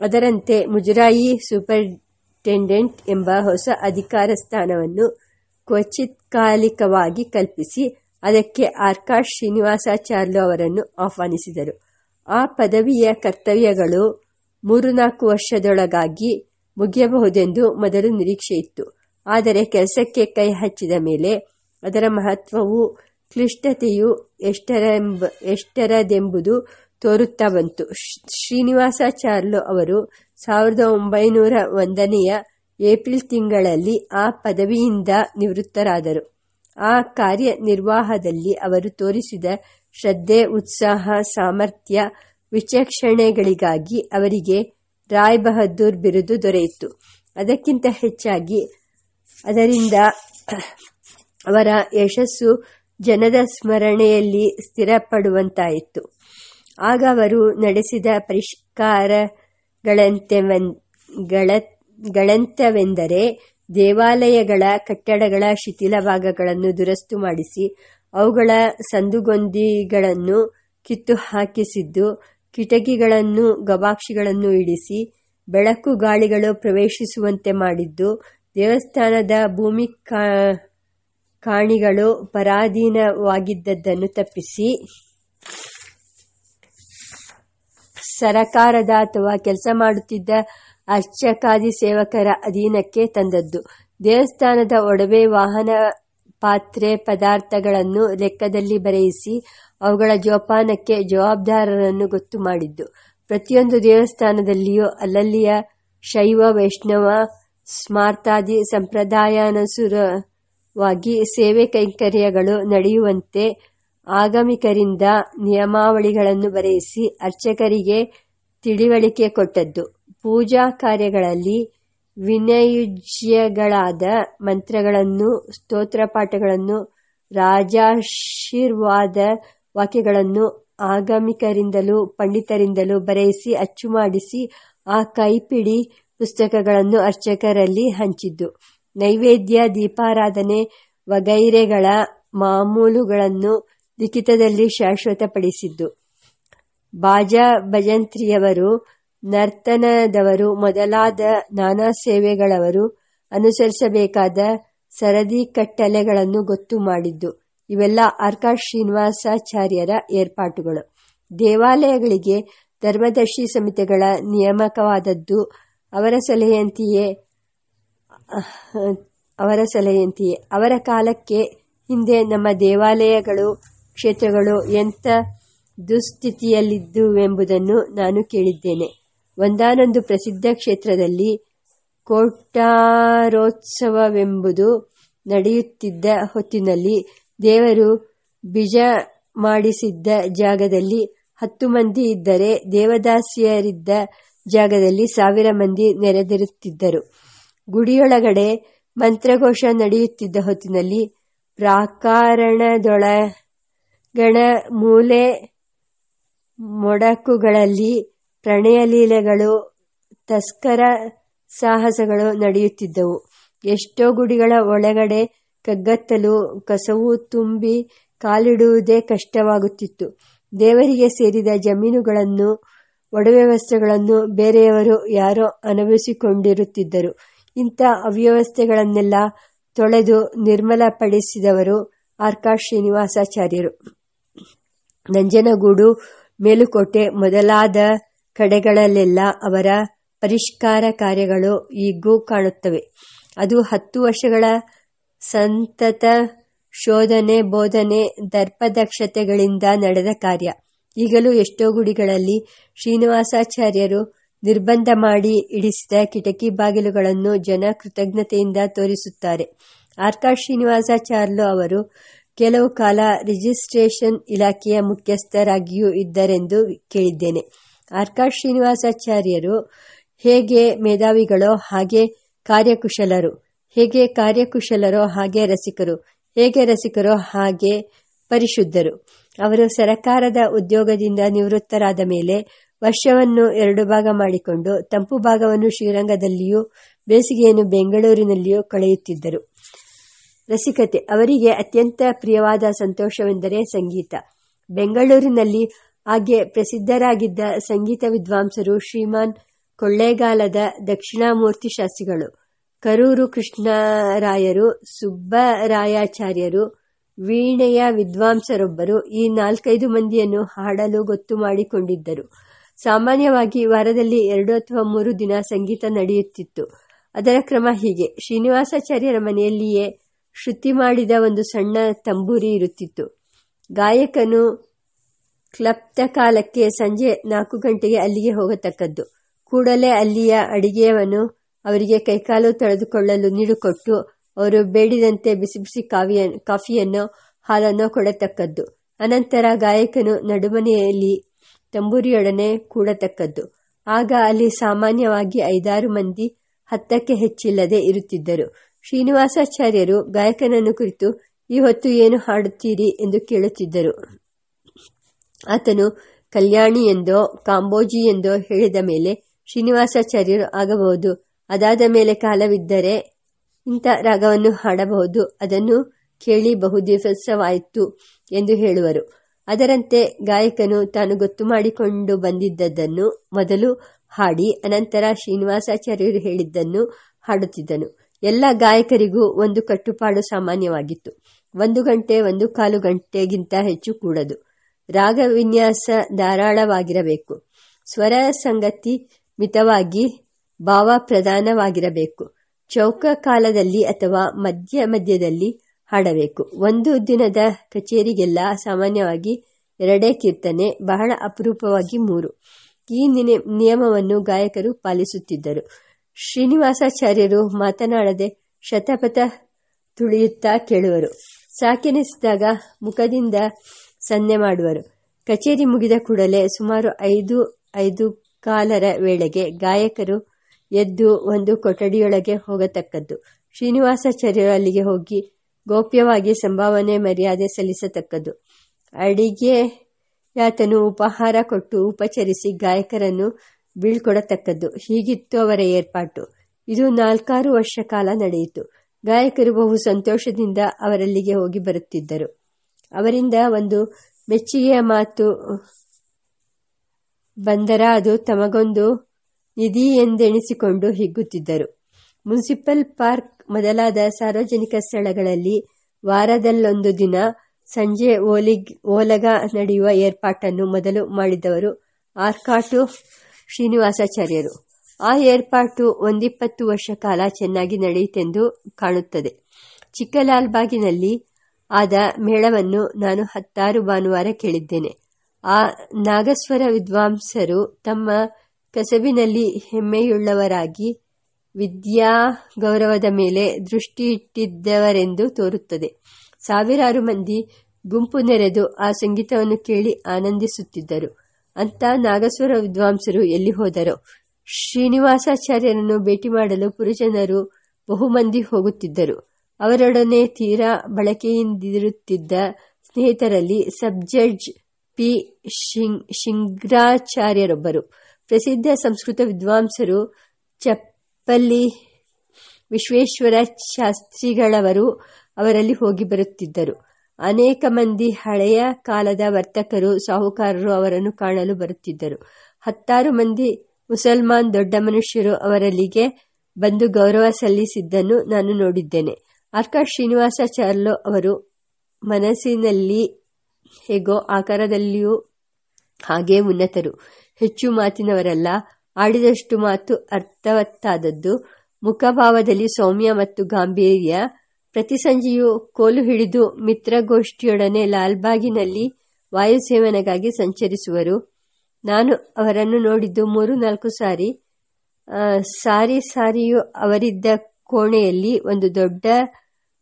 ಅದರಂತೆ ಮುಜರಾಯಿ ಸೂಪರಿಂಟೆಂಡೆಂಟ್ ಎಂಬ ಹೊಸ ಅಧಿಕಾರ ಸ್ಥಾನವನ್ನು ಕ್ವಚಿತ್ಕಾಲಿಕವಾಗಿ ಕಲ್ಪಿಸಿ ಅದಕ್ಕೆ ಆರ್ಕಾಶ್ ಶ್ರೀನಿವಾಸಾಚಾರ್ಲು ಅವರನ್ನು ಆಹ್ವಾನಿಸಿದರು. ಆ ಪದವಿಯ ಕರ್ತವ್ಯಗಳು ಮೂರು ನಾಲ್ಕು ವರ್ಷದೊಳಗಾಗಿ ಮುಗಿಯಬಹುದೆಂದು ಮೊದಲು ನಿರೀಕ್ಷೆಯಿತ್ತು ಆದರೆ ಕೆಲಸಕ್ಕೆ ಕೈ ಹಚ್ಚಿದ ಮೇಲೆ ಅದರ ಮಹತ್ವವು ಕ್ಲಿಷ್ಟತೆಯು ಎಷ್ಟರೆಂಬ, ಎಷ್ಟರದೆಂಬುದು ತೋರುತ್ತಾ ಬಂತು. ಶ್ರೀನಿವಾಸಾಚಾರ್ಲು ಅವರು ಸಾವಿರದ ಒಂಬೈನೂರ ಒಂದನೆಯ ಏಪ್ರಿಲ್ ತಿಂಗಳಲ್ಲಿ ಆ ಪದವಿಯಿಂದ ನಿವೃತ್ತರಾದರು. ಆ ಕಾರ್ಯನಿರ್ವಾಹದಲ್ಲಿ ಅವರು ತೋರಿಸಿದ ಶ್ರದ್ಧೆ, ಉತ್ಸಾಹ, ಸಾಮರ್ಥ್ಯ, ವಿಚಕ್ಷಣೆಗಳಿಗಾಗಿ ಅವರಿಗೆ ರಾಯ್ ಬಹದ್ದೂರ್ ಬಿರುದು ದೊರೆಯಿತು. ಅದಕ್ಕಿಂತ ಹೆಚ್ಚಾಗಿ ಅದರಿಂದ ಅವರ ಯಶಸ್ಸು ಜನದ ಸ್ಮರಣೆಯಲ್ಲಿ ಸ್ಥಿರಪಡುವಂತಾಯಿತು. ಆಗ ಅವರು ನಡೆಸಿದ ಪರಿಷ್ಕಾರಗಳಂತೆವೆಂದರೆ ದೇವಾಲಯಗಳ ಕಟ್ಟಡಗಳ ಶಿಥಿಲ ಭಾಗಗಳನ್ನು ದುರಸ್ತು ಮಾಡಿಸಿ, ಅವುಗಳ ಸಂದುಗೊಂದಿಗಳನ್ನು ಕಿತ್ತು ಹಾಕಿಸಿದ್ದು ಕಿಟಕಿಗಳನ್ನು, ಗವಾಕ್ಷಿಗಳನ್ನು ಇಡಿಸಿ ಬೆಳಕು ಗಾಳಿಗಳು ಪ್ರವೇಶಿಸುವಂತೆ ಮಾಡಿದ್ದು, ದೇವಸ್ಥಾನದ ಭೂಮಿ ಕಾಣಿಗಳು ಪರಾಧೀನವಾಗಿದ್ದದ್ದನ್ನು ತಪ್ಪಿಸಿ, ಸರಕಾರದ ಅಥವಾ ಕೆಲಸ ಮಾಡುತ್ತಿದ್ದ ಅರ್ಚಕಾದಿ ಸೇವಕರ ಅಧೀನಕ್ಕೆ ತಂದದ್ದು. ದೇವಸ್ಥಾನದ ಒಡವೆ ವಾಹನ ಪಾತ್ರೆ ಪದಾರ್ಥಗಳನ್ನು ಲೆಕ್ಕದಲ್ಲಿ ಬರೆಯಿಸಿ ಅವುಗಳ ಜೋಪಾನಕ್ಕೆ ಜವಾಬ್ದಾರರನ್ನು ಗೊತ್ತು ಮಾಡಿದ್ದು. ಪ್ರತಿಯೊಂದು ದೇವಸ್ಥಾನದಲ್ಲಿಯೂ ಅಲ್ಲಲ್ಲಿಯ ಶೈವ, ವೈಷ್ಣವ, ಸ್ಮಾರ್ತಾದಿ ಸಂಪ್ರದಾಯಾನುಸಾರವಾಗಿ ಸೇವೆ ಕೈಂಕರ್ಯಗಳು ನಡೆಯುವಂತೆ ಆಗಮಿಕರಿಂದ ನಿಯಮಾವಳಿಗಳನ್ನು ಬರೆಯಿಸಿ ಅರ್ಚಕರಿಗೆ ತಿಳಿವಳಿಕೆ ಕೊಟ್ಟದ್ದು. ಪೂಜಾ ಕಾರ್ಯಗಳಲ್ಲಿ ವಿನಯುಜ್ಯಗಳಾದ ಮಂತ್ರಗಳನ್ನು ಸ್ತೋತ್ರಪಾಠಗಳನ್ನು ರಾಜಾಶೀರ್ವಾದ ವಾಕ್ಯಗಳನ್ನು ಆಗಮಿಕರಿಂದಲೂ ಪಂಡಿತರಿಂದಲೂ ಬರೆಯಿಸಿ ಅಚ್ಚು ಮಾಡಿಸಿ ಆ ಕೈಪಿಡಿ ಪುಸ್ತಕಗಳನ್ನು ಅರ್ಚಕರಲ್ಲಿ ಹಂಚಿದ್ದು. ನೈವೇದ್ಯ, ದೀಪಾರಾಧನೆ, ವಗೈರೆಗಳ ಮಾಮೂಲುಗಳನ್ನು ಲಿಖಿತದಲ್ಲಿ ಶಾಶ್ವತಪಡಿಸಿದ್ದು. ಬಾಜಾ ಭಜಂತ್ರಿಯವರು ನರ್ತನದವರು ಮೊದಲಾದ ನಾನಾ ಸೇವೆಗಳವರು ಅನುಸರಿಸಬೇಕಾದ ಸರದಿ ಕಟ್ಟಲೆಗಳನ್ನು ಗೊತ್ತು ಮಾಡಿದ್ದು. ಇವೆಲ್ಲ ಆರ್ಕಾಶ್ ಶ್ರೀನಿವಾಸಾಚಾರ್ಯರ ಏರ್ಪಾಟುಗಳು. ದೇವಾಲಯಗಳಿಗೆ ಧರ್ಮದರ್ಶಿ ಸಮಿತಿಗಳ ನೇಮಕವಾದದ್ದು ಅವರ ಸಲಹೆಯಂತೆಯೇ ಅವರ ಸಲಹೆಯಂತೆಯೇ. ಅವರ ಕಾಲಕ್ಕೆ ಹಿಂದೆ ನಮ್ಮ ದೇವಾಲಯಗಳು, ಕ್ಷೇತ್ರಗಳು ಎಂಥ ದುಸ್ಥಿತಿಯಲ್ಲಿದ್ದುವೆಂಬುದನ್ನು ನಾನು ಕೇಳಿದ್ದೇನೆ. ಒಂದಾನೊಂದು ಪ್ರಸಿದ್ಧ ಕ್ಷೇತ್ರದಲ್ಲಿ ಕೋಟಾರೋತ್ಸವವೆಂಬುದು ನಡೆಯುತ್ತಿದ್ದ ಹೊತ್ತಿನಲ್ಲಿ ದೇವರು ಬಿಜ ಮಾಡಿಸಿದ್ದ ಜಾಗದಲ್ಲಿ ಹತ್ತು ಮಂದಿ ಇದ್ದರೆ ದೇವದಾಸಿಯರಿದ್ದ ಜಾಗದಲ್ಲಿ ಸಾವಿರ ಮಂದಿ ನೆರೆದಿರುತ್ತಿದ್ದರು. ಗುಡಿಯೊಳಗಡೆ ಮಂತ್ರಘೋಷ ನಡೆಯುತ್ತಿದ್ದ ಹೊತ್ತಿನಲ್ಲಿ ಪ್ರಾಕಾರಣದೊಳಗಣ ಮೂಲೆ ಮೊಡಕುಗಳಲ್ಲಿ ಪ್ರಣಯಲೀಲೆಗಳು ತಸ್ಕರ ಸಾಹಸಗಳು ನಡೆಯುತ್ತಿದ್ದವು. ಎಷ್ಟೋ ಗುಡಿಗಳ ಒಳಗಡೆ ಕಗ್ಗತ್ತಲು, ಕಸವು ತುಂಬಿ ಕಾಲಿಡುವುದೇ ಕಷ್ಟವಾಗುತ್ತಿತ್ತು. ದೇವರಿಗೆ ಸೇರಿದ ಜಮೀನುಗಳನ್ನು ಒಡವೆ ವಸ್ತ್ರಗಳನ್ನು ಬೇರೆಯವರು ಯಾರೋ ಅನುಭವಿಸಿಕೊಂಡಿರುತ್ತಿದ್ದರು. ಇಂಥ ಅವ್ಯವಸ್ಥೆಗಳನ್ನೆಲ್ಲ ತೊಳೆದು ನಿರ್ಮಲಪಡಿಸಿದವರು ಆರ್ಕಾಶ್ ಶ್ರೀನಿವಾಸಾಚಾರ್ಯರು. ನಂಜನಗೂಡು, ಮೇಲುಕೋಟೆ ಮೊದಲಾದ ಕಡೆಗಳಲ್ಲೆಲ್ಲ ಅವರ ಪರಿಷ್ಕಾರ ಕಾರ್ಯಗಳು ಈಗೂ ಕಾಣುತ್ತವೆ. ಅದು ಹತ್ತು ವರ್ಷಗಳ ಸಂತತ ಶೋಧನೆ, ಬೋಧನೆ, ದರ್ಪದಕ್ಷತೆಗಳಿಂದ ನಡೆದ ಕಾರ್ಯ. ಈಗಲೂ ಎಷ್ಟೋ ಗುಡಿಗಳಲ್ಲಿ ಶ್ರೀನಿವಾಸಾಚಾರ್ಯರು ನಿರ್ಬಂಧ ಮಾಡಿ ಇಡಿಸಿದ ಕಿಟಕಿ ಬಾಗಿಲುಗಳನ್ನು ಜನ ಕೃತಜ್ಞತೆಯಿಂದ ತೋರಿಸುತ್ತಾರೆ. ಆರ್ಕಾಶ್ ಶ್ರೀನಿವಾಸಾಚಾರ್ಲು ಅವರು ಕೆಲವು ಕಾಲ ರಿಜಿಸ್ಟ್ರೇಷನ್ ಇಲಾಖೆಯ ಮುಖ್ಯಸ್ಥರಾಗಿಯೂ ಇದ್ದರೆಂದು ಕೇಳಿದ್ದೇನೆ. ಆರ್ಕಾಶ್ ಶ್ರೀನಿವಾಸಾಚಾರ್ಯರು ಹೇಗೆ ಮೇಧಾವಿಗಳೋ ಹಾಗೆ ಕಾರ್ಯಕುಶಲರು, ಹೇಗೆ ಕಾರ್ಯಕುಶಲರೋ ಹಾಗೆ ರಸಿಕರು, ಹೇಗೆ ರಸಿಕರೋ ಹಾಗೆ ಪರಿಶುದ್ಧರು. ಅವರು ಸರಕಾರದ ಉದ್ಯೋಗದಿಂದ ನಿವೃತ್ತರಾದ ಮೇಲೆ ವರ್ಷವನ್ನು ಎರಡು ಭಾಗ ಮಾಡಿಕೊಂಡು ತಂಪು ಭಾಗವನ್ನು ಶ್ರೀರಂಗದಲ್ಲಿಯೂ ಬೇಸಿಗೆಯನ್ನು ಬೆಂಗಳೂರಿನಲ್ಲಿಯೂ ಕಳೆಯುತ್ತಿದ್ದರು. ರಸಿಕತೆ, ಅವರಿಗೆ ಅತ್ಯಂತ ಪ್ರಿಯವಾದ ಸಂತೋಷವೆಂದರೆ ಸಂಗೀತ. ಬೆಂಗಳೂರಿನಲ್ಲಿ ಹಾಗೆ ಪ್ರಸಿದ್ಧರಾಗಿದ್ದ ಸಂಗೀತ ವಿದ್ವಾಂಸರು ಶ್ರೀಮಾನ್ ಕೊಳ್ಳೇಗಾಲದ ದಕ್ಷಿಣಾಮೂರ್ತಿ ಶಾಸ್ತ್ರಿಗಳು, ಕರೂರು ಕೃಷ್ಣರಾಯರು, ಸುಬ್ಬರಾಯಾಚಾರ್ಯರು, ವೀಣೆಯ ವಿದ್ವಾಂಸರೊಬ್ಬರು ಈ ನಾಲ್ಕೈದು ಮಂದಿಯನ್ನು ಹಾಡಲು ಗೊತ್ತು ಮಾಡಿಕೊಂಡಿದ್ದರು. ಸಾಮಾನ್ಯವಾಗಿ ವಾರದಲ್ಲಿ ಎರಡು ಅಥವಾ ಮೂರು ದಿನ ಸಂಗೀತ ನಡೆಯುತ್ತಿತ್ತು. ಅದರ ಕ್ರಮ ಹೀಗೆ. ಶ್ರೀನಿವಾಸಾಚಾರ್ಯರ ಮನೆಯಲ್ಲಿಯೇ ಶ್ರುತಿ ಮಾಡಿದ ಒಂದು ಸಣ್ಣ ತಂಬೂರಿ ಇರುತ್ತಿತ್ತು. ಗಾಯಕನು ಕ್ಲಪ್ತ ಕಾಲಕ್ಕೆ ಸಂಜೆ ನಾಲ್ಕು ಗಂಟೆಗೆ ಅಲ್ಲಿಗೆ ಹೋಗತಕ್ಕದ್ದು. ಕೂಡಲೇ ಅಲ್ಲಿಯ ಅಡಿಗೆಯವನು ಅವರಿಗೆ ಕೈಕಾಲು ತೊಳೆದುಕೊಳ್ಳಲು ನೀಡುಕೊಟ್ಟು ಅವರು ಬೇಡಿದಂತೆ ಬಿಸಿ ಬಿಸಿ ಕಾವಿಯ, ಕಾಫಿಯನ್ನು, ಹಾಲನ್ನು ಕೊಡತಕ್ಕದ್ದು. ಅನಂತರ ಗಾಯಕನು ನಡುಮನೆಯಲ್ಲಿ ತಂಬೂರಿಯೊಡನೆ ಕೂಡತಕ್ಕದ್ದು. ಆಗ ಅಲ್ಲಿ ಸಾಮಾನ್ಯವಾಗಿ ಐದಾರು ಮಂದಿ ಹತ್ತಕ್ಕೆ ಹೆಚ್ಚಿಲ್ಲದೆ ಇರುತ್ತಿದ್ದರು. ಶ್ರೀನಿವಾಸಾಚಾರ್ಯರು, ಗಾಯಕನನ್ನು ಕುರಿತು, ಈ ಹೊತ್ತು ಏನು ಹಾಡುತ್ತೀರಿ? ಎಂದು ಕೇಳುತ್ತಿದ್ದರು. ಆತನು ಕಲ್ಯಾಣಿ ಎಂದೋ, ಕಾಂಬೋಜಿ ಎಂದೋ ಹೇಳಿದ ಮೇಲೆ ಶ್ರೀನಿವಾಸಾಚಾರ್ಯರು ಆಗಬಹುದು. ಅದಾದ ಮೇಲೆ ಕಾಲವಿದ್ದರೆ ಇಂಥ ರಾಗವನ್ನು ಹಾಡಬಹುದು. ಅದನ್ನು ಕೇಳಿ ಬಹುದಿವಸವಾಯಿತು ಎಂದು ಹೇಳುವರು. ಅದರಂತೆ ಗಾಯಕನು ತಾನು ಗೊತ್ತು ಮಾಡಿಕೊಂಡು ಬಂದಿದ್ದದನ್ನು ಮೊದಲು ಹಾಡಿ, ಅನಂತರ ಶ್ರೀನಿವಾಸಾಚಾರ್ಯರು ಹೇಳಿದ್ದನ್ನು ಹಾಡುತ್ತಿದ್ದನು. ಎಲ್ಲ ಗಾಯಕರಿಗೂ ಒಂದು ಕಟ್ಟುಪಾಡು ಸಾಮಾನ್ಯವಾಗಿತ್ತು. ಒಂದು ಗಂಟೆ, ಒಂದು ಕಾಲು ಗಂಟೆಗಿಂತ ಹೆಚ್ಚು ಕೂಡದು. ರಾಗ ವಿನ್ಯಾಸ ಧಾರಾಳವಾಗಿರಬೇಕು. ಸ್ವರ ಸಂಗತಿ ಮಿತವಾಗಿ ಭಾವ ಪ್ರಧಾನವಾಗಿರಬೇಕು ಚೌಕ ಕಾಲದಲ್ಲಿ ಅಥವಾ ಮಧ್ಯ ಮಧ್ಯದಲ್ಲಿ ಹಾಡಬೇಕು. ಒಂದು ದಿನದ ಕಚೇರಿಗೆಲ್ಲ ಸಾಮಾನ್ಯವಾಗಿ ಎರಡೇ ಕೀರ್ತನೆ, ಬಹಳ ಅಪರೂಪವಾಗಿ ಮೂರು. ಈ ನಿಯಮವನ್ನು ಗಾಯಕರು ಪಾಲಿಸುತ್ತಿದ್ದರು. ಶ್ರೀನಿವಾಸಾಚಾರ್ಯರು ಮಾತನಾಡದೆ ಶತಪಥ ತುಳಿಯುತ್ತಾ ಕೇಳುವರು. ಸಾಕೆನಿಸಿದಾಗ ಮುಖದಿಂದ ಸನ್ನೆ ಮಾಡುವರು. ಕಚೇರಿ ಮುಗಿದ ಕೂಡಲೇ ಸುಮಾರು ಐದು ಐದು ಕಾಲರ ವೇಳೆಗೆ ಗಾಯಕರು ಎದ್ದು ಒಂದು ಕೊಠಡಿಯೊಳಗೆ ಹೋಗತಕ್ಕದ್ದು. ಶ್ರೀನಿವಾಸಾಚಾರ್ಯರು ಅಲ್ಲಿಗೆ ಹೋಗಿ ಗೋಪ್ಯವಾಗಿ ಸಂಭಾವನೆ, ಮರ್ಯಾದೆ ಸಲ್ಲಿಸತಕ್ಕದ್ದು. ಅಡಿಗೆ ಯಾತನು ಉಪಹಾರ ಕೊಟ್ಟು ಉಪಚರಿಸಿ ಗಾಯಕರನ್ನು ಬೀಳ್ಕೊಡತಕ್ಕದ್ದು. ಹೀಗಿತ್ತು ಅವರ ಏರ್ಪಾಟು. ಇದು ನಾಲ್ಕಾರು ವರ್ಷ ಕಾಲ ನಡೆಯಿತು. ಗಾಯಕರು ಬಹು ಸಂತೋಷದಿಂದ ಅವರಲ್ಲಿಗೆ ಹೋಗಿ ಬರುತ್ತಿದ್ದರು. ಅವರಿಂದ ಒಂದು ಮೆಚ್ಚುಗೆಯ ಮಾತು ಬಂದರ ಅದು ತಮಗೊಂದು ನಿಧಿ ಎಂದೆಣಿಸಿಕೊಂಡು ಹಿಗ್ಗುತ್ತಿದ್ದರು. ಮುನ್ಸಿಪಲ್ ಪಾರ್ಕ್ ಮೊದಲಾದ ಸಾರ್ವಜನಿಕ ಸ್ಥಳಗಳಲ್ಲಿ ವಾರದಲ್ಲೊಂದು ದಿನ ಸಂಜೆ ಓಲಿಗ್, ಓಲಗ ನಡೆಯುವ ಏರ್ಪಾಟನ್ನು ಮೊದಲು ಮಾಡಿದವರು ಆರ್ಕಾಟು ಶ್ರೀನಿವಾಸಾಚಾರ್ಯರು. ಆ ಏರ್ಪಾಟು ಒಂದಿಪ್ಪತ್ತು ವರ್ಷ ಕಾಲ ಚೆನ್ನಾಗಿ ನಡೆಯಿತೆಂದು ಕಾಣುತ್ತದೆ. ಚಿಕ್ಕಲಾಲ್ಬಾಗಿನಲ್ಲಿ ಆದ ಮೇಳವನ್ನು ನಾನು ಹತ್ತಾರು ಭಾನುವಾರ ಕೇಳಿದ್ದೇನೆ. ಆ ನಾಗಸ್ವರ ವಿದ್ವಾಂಸರು ತಮ್ಮ ಕಸಬಿನಲ್ಲಿ ಹೆಮ್ಮೆಯುಳ್ಳವರಾಗಿ ವಿದ್ಯಾ ಗೌರವದ ಮೇಲೆ ದೃಷ್ಟಿ ಇಟ್ಟಿದ್ದವರೆಂದು ತೋರುತ್ತದೆ. ಸಾವಿರಾರು ಮಂದಿ ಗುಂಪು ನೆರೆದು ಆ ಸಂಗೀತವನ್ನು ಕೇಳಿ ಆನಂದಿಸುತ್ತಿದ್ದರು. ಅಂತ ನಾಗಸ್ವರ ವಿದ್ವಾಂಸರು ಎಲ್ಲಿ ಹೋದರೋ? ಶ್ರೀನಿವಾಸಾಚಾರ್ಯರನ್ನು ಭೇಟಿ ಮಾಡಲು ಪುರುಷನರು ಬಹುಮಂದಿ ಹೋಗುತ್ತಿದ್ದರು. ಅವರೊಡನೆ ತೀರಾ ಬಳಕೆಯಿಂದಿರುತ್ತಿದ್ದ ಸ್ನೇಹಿತರಲ್ಲಿ ಸಬ್ ಜಡ್ಜ್ ಪಿ ಶಿಂಗ್ರಾಚಾರ್ಯರೊಬ್ಬರು. ಪ್ರಸಿದ್ಧ ಸಂಸ್ಕೃತ ವಿದ್ವಾಂಸರು ಚಪ್ಪಲ್ಲಿ ವಿಶ್ವೇಶ್ವರ ಶಾಸ್ತ್ರಿಗಳವರು ಅವರಲ್ಲಿ ಹೋಗಿ ಬರುತ್ತಿದ್ದರು. ಅನೇಕ ಮಂದಿ ಹಳೆಯ ಕಾಲದ ವರ್ತಕರು, ಸಾಹುಕಾರರು ಅವರನ್ನು ಕಾಣಲು ಬರುತ್ತಿದ್ದರು. ಹತ್ತಾರು ಮಂದಿ ಮುಸಲ್ಮಾನ್ ದೊಡ್ಡ ಮನುಷ್ಯರು ಅವರಲ್ಲಿಗೆ ಬಂದು ಗೌರವ ಸಲ್ಲಿಸಿದ್ದನ್ನು ನಾನು ನೋಡಿದ್ದೇನೆ. ಆರ್ಕಾಡ್ ಶ್ರೀನಿವಾಸಾಚಾರ್ಲು ಅವರು ಮನಸ್ಸಿನಲ್ಲಿ ಹೇಗೋ ಆಕಾರದಲ್ಲಿಯೂ ಹಾಗೆ ಉನ್ನತರು. ಹೆಚ್ಚು ಮಾತಿನವರಲ್ಲ, ಆಡಿದಷ್ಟು ಮಾತು ಅರ್ಥವತ್ತಾದದ್ದು. ಮುಖಭಾವದಲ್ಲಿ ಸೌಮ್ಯ ಮತ್ತು ಗಾಂಭೀರ್ಯ. ಪ್ರತಿ ಸಂಜೆಯು ಕೋಲು ಹಿಡಿದು ಮಿತ್ರಗೋಷ್ಠಿಯೊಡನೆ ಲಾಲ್ಬಾಗಿನಲ್ಲಿ ವಾಯುಸೇವನೆಗಾಗಿ ಸಂಚರಿಸುವರು. ನಾನು ಅವರನ್ನು ನೋಡಿದ್ದು ಮೂರು ನಾಲ್ಕು ಸಾರಿ. ಸಾರಿ ಸಾರಿಯು ಅವರಿದ್ದ ಕೋಣೆಯಲ್ಲಿ ಒಂದು ದೊಡ್ಡ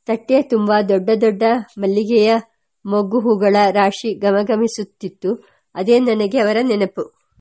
ತಟ್ಟೆ ತುಂಬ ದೊಡ್ಡ ದೊಡ್ಡ ಮಲ್ಲಿಗೆಯ ಮೊಗ್ಗು ಹೂಗಳ ರಾಶಿ ಗಮಗಮಿಸುತ್ತಿತ್ತು ಅದೇ ನನಗೆ ಅವರ ನೆನಪು.